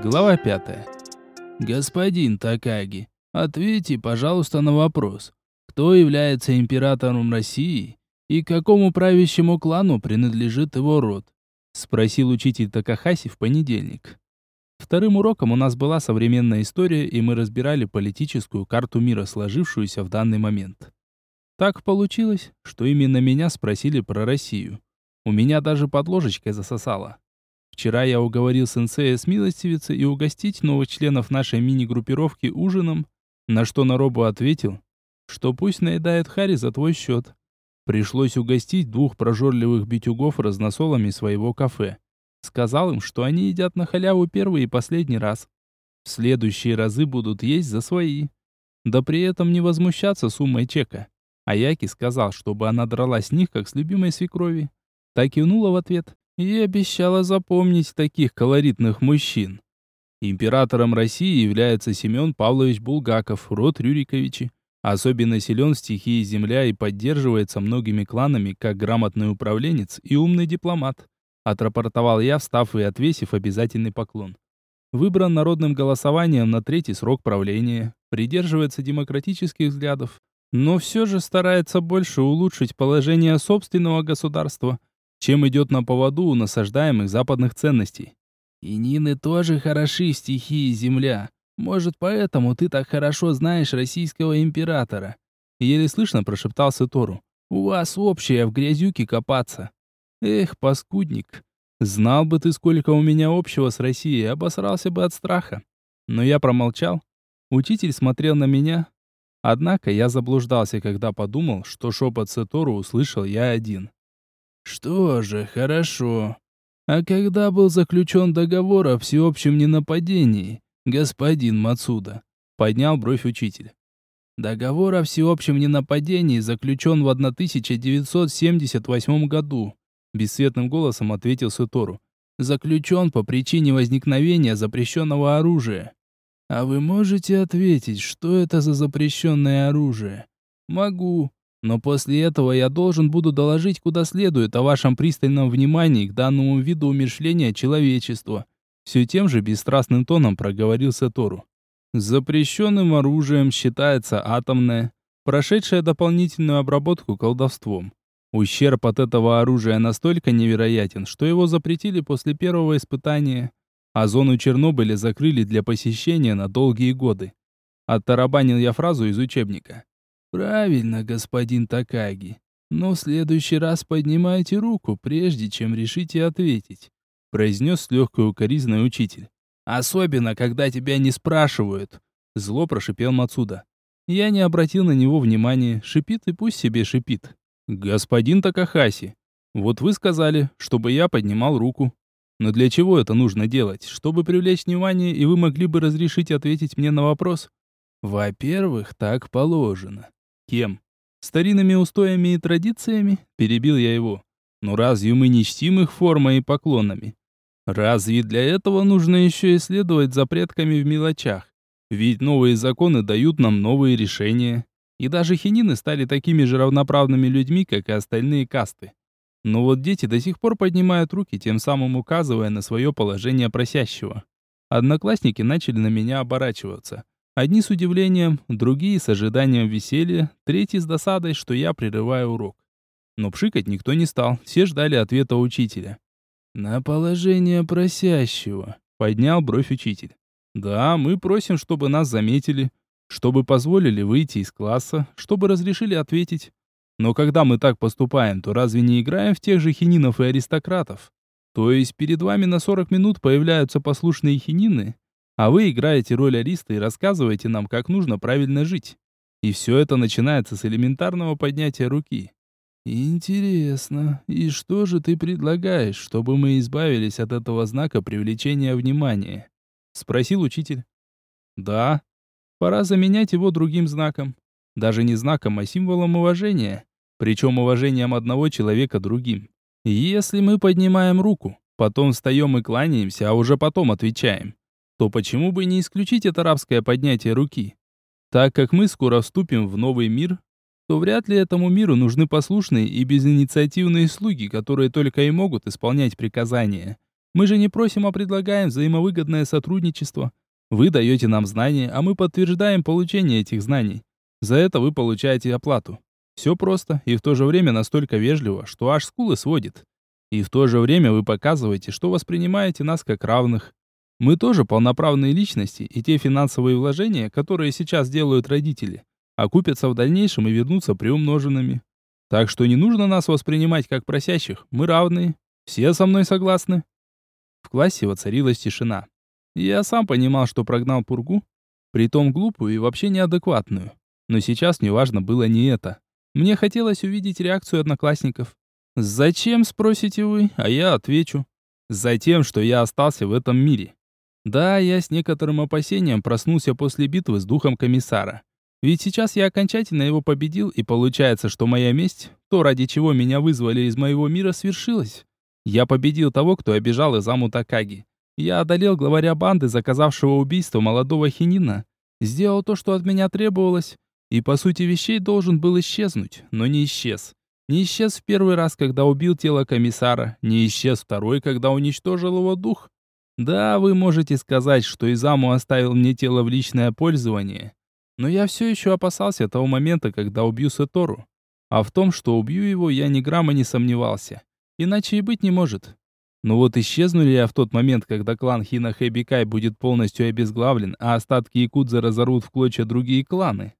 Глава 5. Господин Такаги, ответьте, пожалуйста, на вопрос. Кто является императором России и какому правящему клану принадлежит его род? Спросил учитель Такахаси в понедельник. Вторым уроком у нас была современная история, и мы разбирали политическую карту мира, сложившуюся в данный момент. Так получилось, что именно меня спросили про Россию. У меня даже под ложечкой засосало. Вчера я уговорил сенсея смилостивиться и угостить новых членов нашей мини-группировки ужином, на что Наробу ответил, что пусть наедает Хари за твой счет. Пришлось угостить двух прожорливых битюгов разносолами своего кафе. Сказал им, что они едят на халяву первый и последний раз. В следующие разы будут есть за свои. Да при этом не возмущаться суммой чека. А Яки сказал, чтобы она драла с них, как с любимой свекрови. Так кивнула в ответ и обещала запомнить таких колоритных мужчин. Императором России является Семен Павлович Булгаков, род Рюриковичи. Особенно силен в стихии земля и поддерживается многими кланами как грамотный управленец и умный дипломат. Отрапортовал я, встав и отвесив обязательный поклон. Выбран народным голосованием на третий срок правления, придерживается демократических взглядов, но все же старается больше улучшить положение собственного государства – чем идет на поводу у насаждаемых западных ценностей. И Нины тоже хороши стихии земля. Может, поэтому ты так хорошо знаешь российского императора. Еле слышно прошептал Сетору. У вас общее в грязюке копаться. Эх, паскудник. Знал бы ты, сколько у меня общего с Россией, обосрался бы от страха. Но я промолчал. Учитель смотрел на меня. Однако я заблуждался, когда подумал, что шепот Сетору услышал я один. Что же, хорошо. А когда был заключен договор о всеобщем ненападении, господин Мацуда? Поднял бровь учитель. Договор о всеобщем ненападении заключен в 1978 году, бесцветным голосом ответил Сутору. Заключен по причине возникновения запрещенного оружия. А вы можете ответить, что это за запрещенное оружие? Могу. Но после этого я должен буду доложить куда следует о вашем пристальном внимании к данному виду умершления человечества. Все тем же бесстрастным тоном проговорил Сатору. Запрещенным оружием считается атомное, прошедшее дополнительную обработку колдовством. Ущерб от этого оружия настолько невероятен, что его запретили после первого испытания, а зону Чернобыля закрыли для посещения на долгие годы. Оттарабанил я фразу из учебника. Правильно, господин Такаги. Но в следующий раз поднимайте руку, прежде чем решите ответить, произнес с легкой укоризной учитель. Особенно, когда тебя не спрашивают, зло прошипел Мацуда. Я не обратил на него внимания, шипит и пусть себе шипит. Господин Такахаси, вот вы сказали, чтобы я поднимал руку. Но для чего это нужно делать? Чтобы привлечь внимание, и вы могли бы разрешить ответить мне на вопрос? Во-первых, так положено. Кем? Старинными устоями и традициями? Перебил я его. Но разве мы не чтим их формой и поклонами? Разве для этого нужно еще исследовать за предками в мелочах? Ведь новые законы дают нам новые решения. И даже хинины стали такими же равноправными людьми, как и остальные касты. Но вот дети до сих пор поднимают руки, тем самым указывая на свое положение просящего. Одноклассники начали на меня оборачиваться. Одни с удивлением, другие с ожиданием веселья, третьи с досадой, что я прерываю урок. Но пшикать никто не стал, все ждали ответа учителя. «На положение просящего», — поднял бровь учитель. «Да, мы просим, чтобы нас заметили, чтобы позволили выйти из класса, чтобы разрешили ответить. Но когда мы так поступаем, то разве не играем в тех же хининов и аристократов? То есть перед вами на 40 минут появляются послушные хинины, а вы играете роль ариста и рассказываете нам, как нужно правильно жить. И все это начинается с элементарного поднятия руки. Интересно, и что же ты предлагаешь, чтобы мы избавились от этого знака привлечения внимания? Спросил учитель. Да, пора заменять его другим знаком. Даже не знаком, а символом уважения. Причем уважением одного человека другим. Если мы поднимаем руку, потом встаем и кланяемся, а уже потом отвечаем, то почему бы не исключить это рабское поднятие руки? Так как мы скоро вступим в новый мир, то вряд ли этому миру нужны послушные и безинициативные слуги, которые только и могут исполнять приказания. Мы же не просим, а предлагаем взаимовыгодное сотрудничество. Вы даете нам знания, а мы подтверждаем получение этих знаний. За это вы получаете оплату. Все просто и в то же время настолько вежливо, что аж скулы сводит. И в то же время вы показываете, что воспринимаете нас как равных. Мы тоже полноправные личности, и те финансовые вложения, которые сейчас делают родители, окупятся в дальнейшем и вернутся приумноженными. Так что не нужно нас воспринимать как просящих, мы равные. Все со мной согласны?» В классе воцарилась тишина. Я сам понимал, что прогнал пургу, притом глупую и вообще неадекватную. Но сейчас мне важно было не это. Мне хотелось увидеть реакцию одноклассников. «Зачем?» – спросите вы, а я отвечу. «Затем, что я остался в этом мире». Да, я с некоторым опасением проснулся после битвы с духом комиссара. Ведь сейчас я окончательно его победил, и получается, что моя месть, то, ради чего меня вызвали из моего мира, свершилась. Я победил того, кто обижал Изаму Такаги. Я одолел главаря банды, заказавшего убийство молодого хинина. Сделал то, что от меня требовалось, и по сути вещей должен был исчезнуть, но не исчез. Не исчез в первый раз, когда убил тело комиссара, не исчез второй, когда уничтожил его дух. Да, вы можете сказать, что Изаму оставил мне тело в личное пользование, но я все еще опасался того момента, когда убью Сетору. А в том, что убью его, я ни грамма не сомневался. Иначе и быть не может. Но вот исчезну ли я в тот момент, когда клан Хина Хэбикай будет полностью обезглавлен, а остатки Якудза разорвут в клочья другие кланы?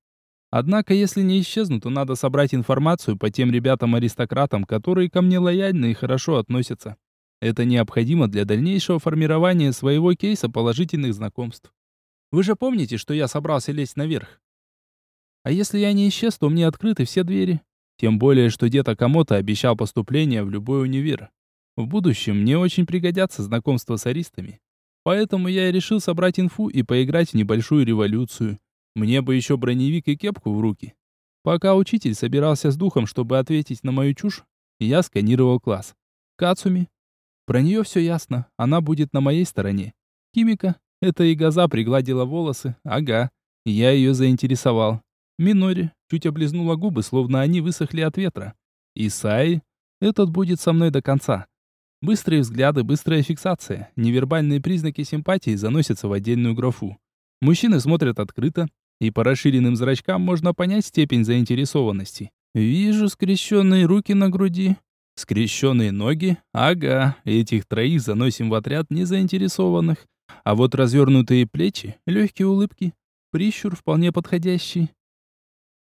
Однако, если не исчезну, то надо собрать информацию по тем ребятам-аристократам, которые ко мне лояльны и хорошо относятся. Это необходимо для дальнейшего формирования своего кейса положительных знакомств. Вы же помните, что я собрался лезть наверх? А если я не исчез, то мне открыты все двери. Тем более, что дед Акамото обещал поступление в любой универ. В будущем мне очень пригодятся знакомства с аристами. Поэтому я и решил собрать инфу и поиграть в небольшую революцию. Мне бы еще броневик и кепку в руки. Пока учитель собирался с духом, чтобы ответить на мою чушь, я сканировал класс. Кацуми. Про нее все ясно, она будет на моей стороне. Кимика. Это и Газа пригладила волосы. Ага. Я ее заинтересовал. Минори чуть облизнула губы, словно они высохли от ветра. Исаи. Этот будет со мной до конца. Быстрые взгляды, быстрая фиксация. Невербальные признаки симпатии заносятся в отдельную графу. Мужчины смотрят открыто, и по расширенным зрачкам можно понять степень заинтересованности. Вижу скрещенные руки на груди, скрещенные ноги. Ага, этих троих заносим в отряд незаинтересованных. А вот развернутые плечи, легкие улыбки, прищур вполне подходящий.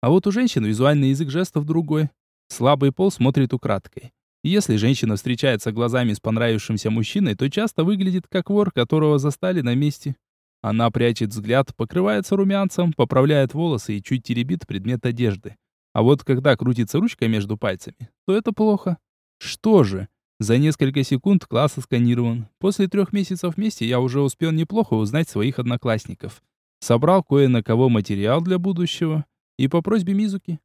А вот у женщин визуальный язык жестов другой. Слабый пол смотрит украдкой. Если женщина встречается глазами с понравившимся мужчиной, то часто выглядит как вор, которого застали на месте. Она прячет взгляд, покрывается румянцем, поправляет волосы и чуть теребит предмет одежды. А вот когда крутится ручка между пальцами, то это плохо. Что же? За несколько секунд класс сканирован. После трех месяцев вместе я уже успел неплохо узнать своих одноклассников. Собрал кое на кого материал для будущего. И по просьбе Мизуки.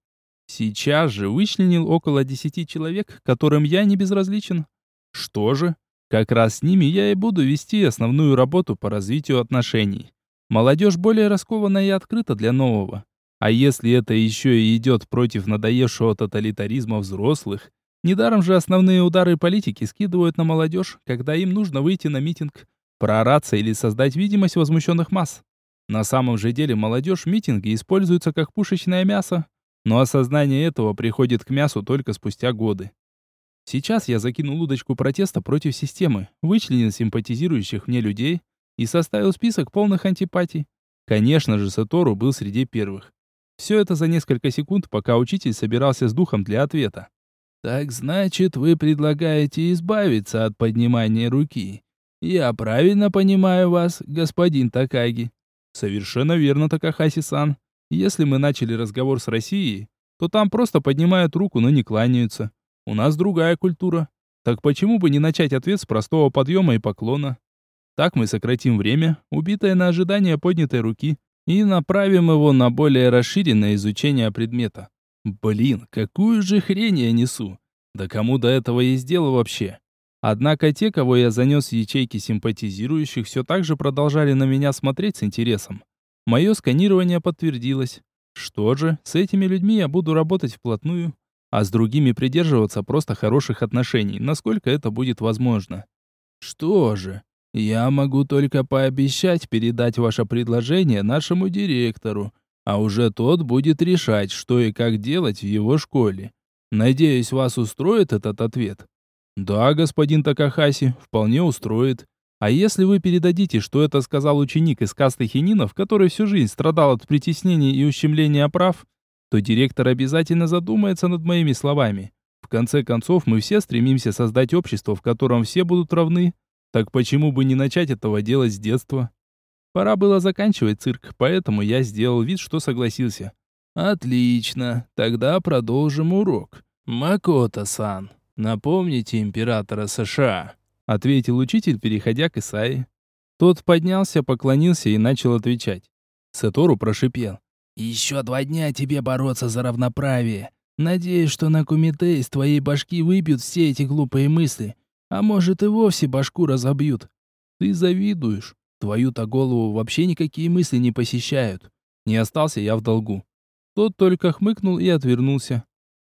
Сейчас же вычленил около десяти человек, которым я не безразличен. Что же? Как раз с ними я и буду вести основную работу по развитию отношений. Молодежь более раскована и открыта для нового. А если это еще и идет против надоевшего тоталитаризма взрослых, Недаром же основные удары политики скидывают на молодежь, когда им нужно выйти на митинг, проораться или создать видимость возмущенных масс. На самом же деле молодежь в митинге используется как пушечное мясо, но осознание этого приходит к мясу только спустя годы. Сейчас я закинул удочку протеста против системы, вычленил симпатизирующих мне людей и составил список полных антипатий. Конечно же, Сатору был среди первых. Все это за несколько секунд, пока учитель собирался с духом для ответа. Так значит, вы предлагаете избавиться от поднимания руки. Я правильно понимаю вас, господин Такаги? Совершенно верно, Такахаси-сан. Если мы начали разговор с Россией, то там просто поднимают руку, но не кланяются. У нас другая культура. Так почему бы не начать ответ с простого подъема и поклона? Так мы сократим время, убитое на ожидание поднятой руки, и направим его на более расширенное изучение предмета. Блин, какую же хрень я несу? Да кому до этого есть дело вообще? Однако те, кого я занес в ячейки симпатизирующих, все так же продолжали на меня смотреть с интересом. Мое сканирование подтвердилось. Что же, с этими людьми я буду работать вплотную, а с другими придерживаться просто хороших отношений, насколько это будет возможно. Что же, я могу только пообещать передать ваше предложение нашему директору, а уже тот будет решать, что и как делать в его школе. Надеюсь, вас устроит этот ответ. Да, господин Такахаси, вполне устроит. А если вы передадите, что это сказал ученик из касты хининов, который всю жизнь страдал от притеснений и ущемления прав, то директор обязательно задумается над моими словами. В конце концов, мы все стремимся создать общество, в котором все будут равны. Так почему бы не начать этого делать с детства? Пора было заканчивать цирк, поэтому я сделал вид, что согласился. Отлично, тогда продолжим урок. Макото-сан, напомните императора США, ответил учитель, переходя к Исаи. Тот поднялся, поклонился и начал отвечать. Сатору прошипел: «Еще два дня тебе бороться за равноправие. Надеюсь, что на кумите из твоей башки выбьют все эти глупые мысли, а может и вовсе башку разобьют. Ты завидуешь. Твою-то голову вообще никакие мысли не посещают. Не остался я в долгу. Тот только хмыкнул и отвернулся.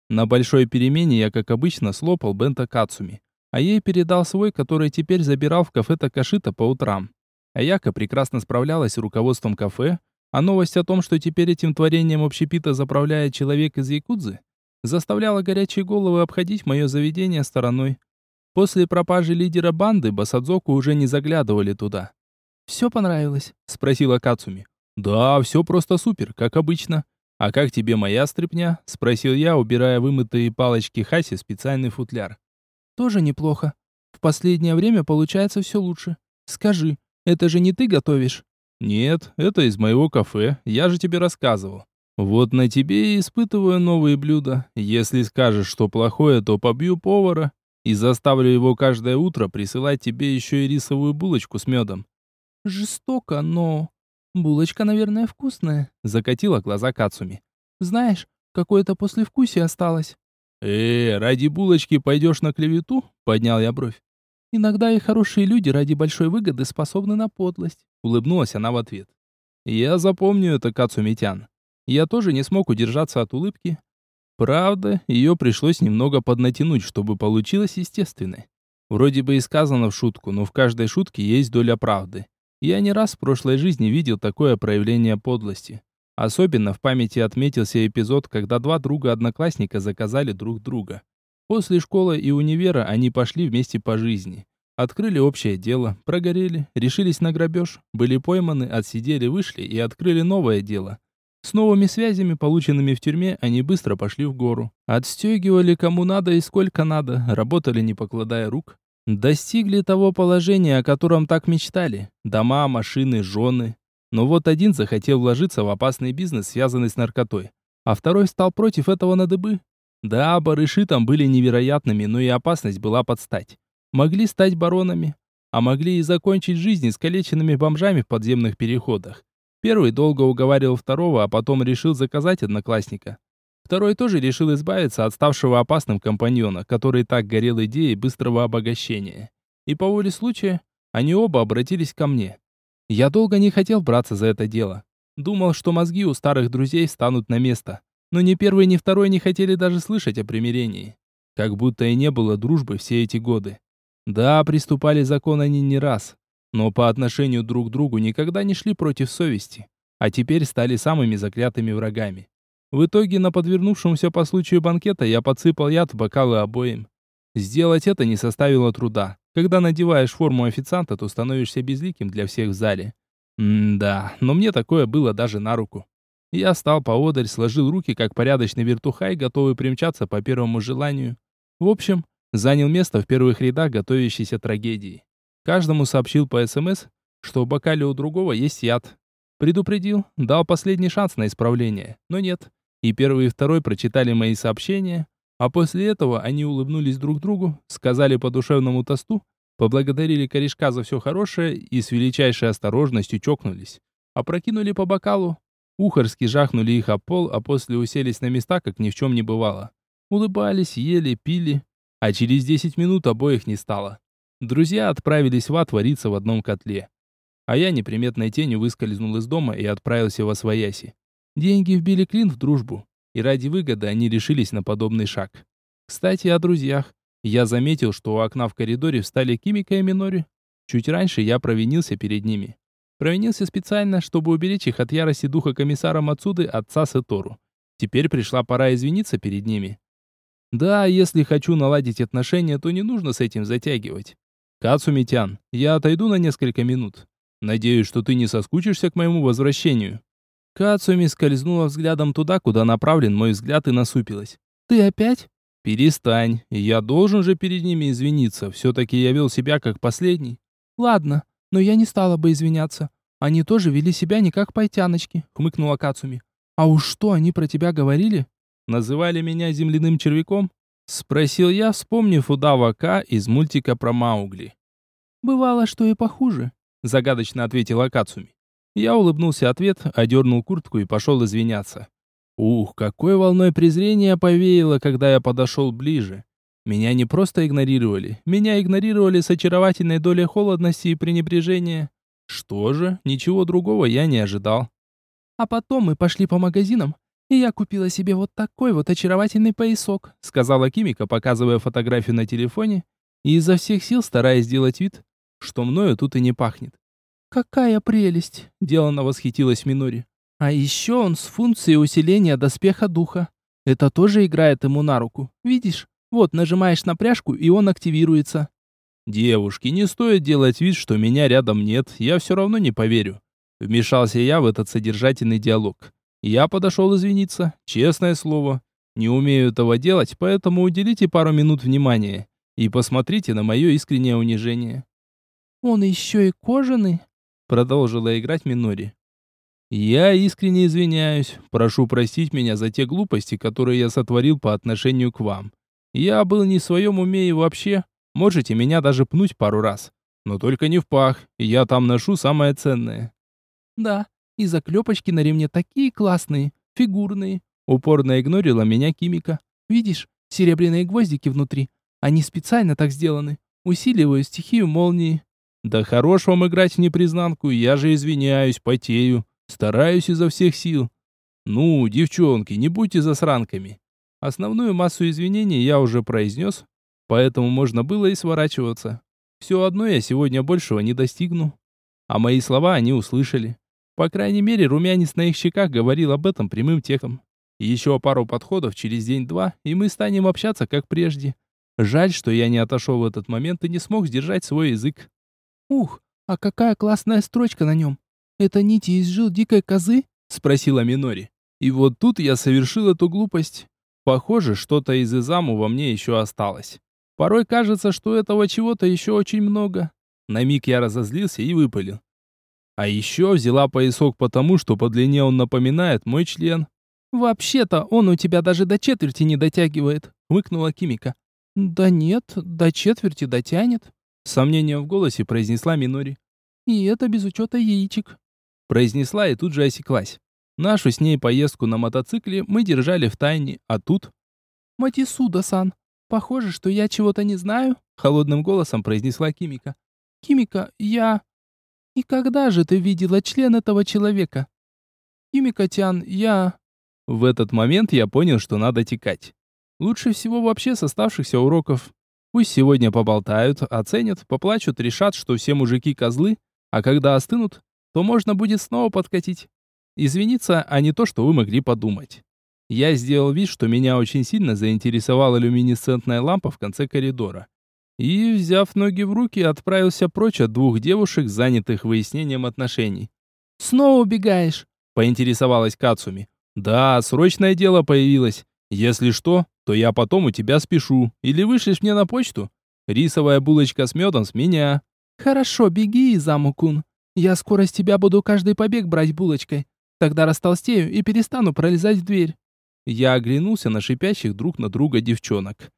На большой перемене я, как обычно, слопал Бента Кацуми, а ей передал свой, который теперь забирал в кафе Такашита по утрам. Аяка прекрасно справлялась с руководством кафе, а новость о том, что теперь этим творением общепита заправляет человек из Якудзы, заставляла горячие головы обходить мое заведение стороной. После пропажи лидера банды Басадзоку уже не заглядывали туда. «Все понравилось?» — спросила Кацуми. «Да, все просто супер, как обычно. А как тебе моя стряпня?» — спросил я, убирая вымытые палочки Хаси в специальный футляр. «Тоже неплохо. В последнее время получается все лучше. Скажи, это же не ты готовишь?» «Нет, это из моего кафе, я же тебе рассказывал. Вот на тебе и испытываю новые блюда. Если скажешь, что плохое, то побью повара и заставлю его каждое утро присылать тебе еще и рисовую булочку с медом. Жестоко, но... Булочка, наверное, вкусная, закатила глаза Кацуми. Знаешь, какое-то послевкусие осталось. Э, ради булочки пойдешь на клевету? Поднял я бровь. Иногда и хорошие люди ради большой выгоды способны на подлость, улыбнулась она в ответ. Я запомню это, Кацумитян. Я тоже не смог удержаться от улыбки. Правда, ее пришлось немного поднатянуть, чтобы получилось естественно. Вроде бы и сказано в шутку, но в каждой шутке есть доля правды. Я не раз в прошлой жизни видел такое проявление подлости. Особенно в памяти отметился эпизод, когда два друга-одноклассника заказали друг друга. После школы и универа они пошли вместе по жизни. Открыли общее дело, прогорели, решились на грабеж, были пойманы, отсидели, вышли и открыли новое дело. С новыми связями, полученными в тюрьме, они быстро пошли в гору. Отстегивали кому надо и сколько надо, работали не покладая рук. Достигли того положения, о котором так мечтали. Дома, машины, жены. Но вот один захотел вложиться в опасный бизнес, связанный с наркотой. А второй стал против этого на дыбы. Да, барыши там были невероятными, но и опасность была под стать. Могли стать баронами, а могли и закончить жизнь искалеченными бомжами в подземных переходах. Первый долго уговаривал второго, а потом решил заказать одноклассника. Второй тоже решил избавиться от ставшего опасным компаньона, который так горел идеей быстрого обогащения. И по воле случая они оба обратились ко мне. Я долго не хотел браться за это дело. Думал, что мозги у старых друзей станут на место. Но ни первый, ни второй не хотели даже слышать о примирении. Как будто и не было дружбы все эти годы. Да, приступали закон они не раз, но по отношению друг к другу никогда не шли против совести, а теперь стали самыми заклятыми врагами. В итоге на подвернувшемся по случаю банкета я подсыпал яд в бокалы обоим. Сделать это не составило труда. Когда надеваешь форму официанта, то становишься безликим для всех в зале. М-да, но мне такое было даже на руку. Я стал поодаль, сложил руки, как порядочный вертухай, готовый примчаться по первому желанию. В общем, занял место в первых рядах готовящейся трагедии. Каждому сообщил по СМС, что в бокале у другого есть яд. Предупредил, дал последний шанс на исправление, но нет. И первый и второй прочитали мои сообщения, а после этого они улыбнулись друг другу, сказали по душевному тосту, поблагодарили корешка за все хорошее и с величайшей осторожностью чокнулись. Опрокинули по бокалу, ухарски жахнули их об пол, а после уселись на места, как ни в чем не бывало. Улыбались, ели, пили, а через 10 минут обоих не стало. Друзья отправились в ад вариться в одном котле. А я неприметной тенью выскользнул из дома и отправился во свояси. Деньги вбили клин в дружбу, и ради выгоды они решились на подобный шаг. Кстати, о друзьях. Я заметил, что у окна в коридоре встали Кимика и Минори. Чуть раньше я провинился перед ними. Провинился специально, чтобы уберечь их от ярости духа комиссара Мацуды отца Сетору. Теперь пришла пора извиниться перед ними. Да, если хочу наладить отношения, то не нужно с этим затягивать. Кацумитян, я отойду на несколько минут. Надеюсь, что ты не соскучишься к моему возвращению. Кацуми скользнула взглядом туда, куда направлен мой взгляд и насупилась. Ты опять? Перестань. Я должен же перед ними извиниться. Все-таки я вел себя как последний. Ладно, но я не стала бы извиняться. Они тоже вели себя не как пайтяночки, хмыкнула Кацуми. А уж что они про тебя говорили? Называли меня земляным червяком? Спросил я, вспомнив удава К из мультика про Маугли. «Бывало, что и похуже», — загадочно ответила Кацуми. Я улыбнулся ответ, одернул куртку и пошел извиняться. Ух, какой волной презрения повеяло, когда я подошел ближе. Меня не просто игнорировали, меня игнорировали с очаровательной долей холодности и пренебрежения. Что же, ничего другого я не ожидал. А потом мы пошли по магазинам, и я купила себе вот такой вот очаровательный поясок, сказала Кимика, показывая фотографию на телефоне, и изо всех сил стараясь сделать вид, что мною тут и не пахнет. «Какая прелесть!» – деланно восхитилась Минори. А еще он с функцией усиления доспеха духа. Это тоже играет ему на руку. Видишь? Вот, нажимаешь на пряжку, и он активируется. Девушки, не стоит делать вид, что меня рядом нет. Я все равно не поверю. Вмешался я в этот содержательный диалог. Я подошел извиниться. Честное слово. Не умею этого делать, поэтому уделите пару минут внимания. И посмотрите на мое искреннее унижение. «Он еще и кожаный?» Продолжила играть Минори. Я искренне извиняюсь. Прошу простить меня за те глупости, которые я сотворил по отношению к вам. Я был не в своем уме и вообще. Можете меня даже пнуть пару раз. Но только не в пах. Я там ношу самое ценное. Да, и заклепочки на ремне такие классные, фигурные. Упорно игнорила меня Кимика. Видишь, серебряные гвоздики внутри. Они специально так сделаны. Усиливают стихию молнии. Да хорош вам играть в непризнанку, я же извиняюсь, потею. Стараюсь изо всех сил. Ну, девчонки, не будьте засранками. Основную массу извинений я уже произнес, поэтому можно было и сворачиваться. Все одно я сегодня большего не достигну. А мои слова они услышали. По крайней мере, румянец на их щеках говорил об этом прямым теком. Еще пару подходов через день-два, и мы станем общаться как прежде. Жаль, что я не отошел в этот момент и не смог сдержать свой язык. Ух, а какая классная строчка на нем. «Это нити из жил дикой козы?» — спросила Минори. И вот тут я совершил эту глупость. Похоже, что-то из Изаму во мне еще осталось. Порой кажется, что этого чего-то еще очень много. На миг я разозлился и выпалил. А еще взяла поясок потому, что по длине он напоминает мой член. «Вообще-то он у тебя даже до четверти не дотягивает», — выкнула Кимика. «Да нет, до четверти дотянет», — сомнением в голосе произнесла Минори. «И это без учета яичек» произнесла и тут же осеклась. Нашу с ней поездку на мотоцикле мы держали в тайне, а тут... «Матисуда-сан, похоже, что я чего-то не знаю», холодным голосом произнесла Кимика. «Кимика, я...» «И когда же ты видела член этого человека?» «Кимика-тян, я...» В этот момент я понял, что надо текать. Лучше всего вообще с оставшихся уроков. Пусть сегодня поболтают, оценят, поплачут, решат, что все мужики козлы, а когда остынут, то можно будет снова подкатить. Извиниться, а не то, что вы могли подумать. Я сделал вид, что меня очень сильно заинтересовала люминесцентная лампа в конце коридора. И, взяв ноги в руки, отправился прочь от двух девушек, занятых выяснением отношений. «Снова убегаешь?» – поинтересовалась Кацуми. «Да, срочное дело появилось. Если что, то я потом у тебя спешу. Или вышлешь мне на почту. Рисовая булочка с медом с меня». «Хорошо, беги, Изаму-кун. Я скоро с тебя буду каждый побег брать булочкой. Тогда растолстею и перестану пролезать в дверь. Я оглянулся на шипящих друг на друга девчонок.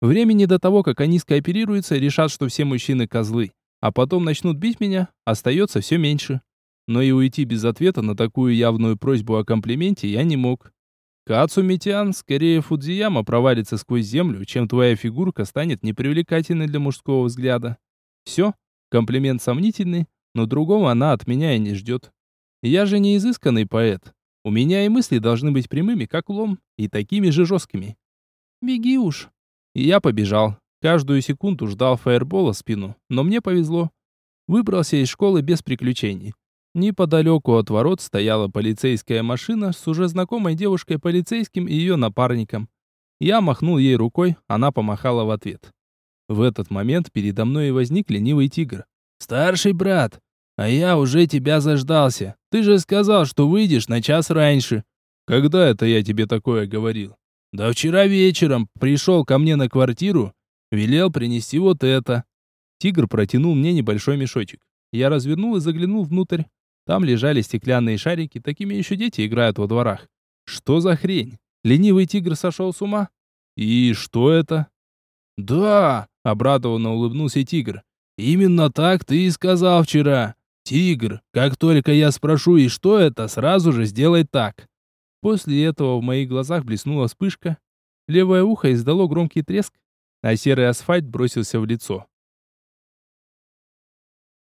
Времени до того, как они скооперируются, решат, что все мужчины козлы, а потом начнут бить меня, остается все меньше. Но и уйти без ответа на такую явную просьбу о комплименте я не мог. Кацу Митян, скорее Фудзияма провалится сквозь землю, чем твоя фигурка станет непривлекательной для мужского взгляда. Все, комплимент сомнительный, но другого она от меня и не ждет. Я же не изысканный поэт. У меня и мысли должны быть прямыми, как лом, и такими же жесткими. Беги уж. И я побежал. Каждую секунду ждал фаербола в спину, но мне повезло. Выбрался из школы без приключений. Неподалеку от ворот стояла полицейская машина с уже знакомой девушкой-полицейским и ее напарником. Я махнул ей рукой, она помахала в ответ. В этот момент передо мной и возник ленивый тигр. «Старший брат, а я уже тебя заждался. Ты же сказал, что выйдешь на час раньше». «Когда это я тебе такое говорил?» «Да вчера вечером пришел ко мне на квартиру, велел принести вот это». Тигр протянул мне небольшой мешочек. Я развернул и заглянул внутрь. Там лежали стеклянные шарики, такими еще дети играют во дворах. Что за хрень? Ленивый тигр сошел с ума? И что это? Да, обрадованно улыбнулся тигр. Именно так ты и сказал вчера. Тигр, как только я спрошу, и что это, сразу же сделай так. После этого в моих глазах блеснула вспышка. Левое ухо издало громкий треск, а серый асфальт бросился в лицо.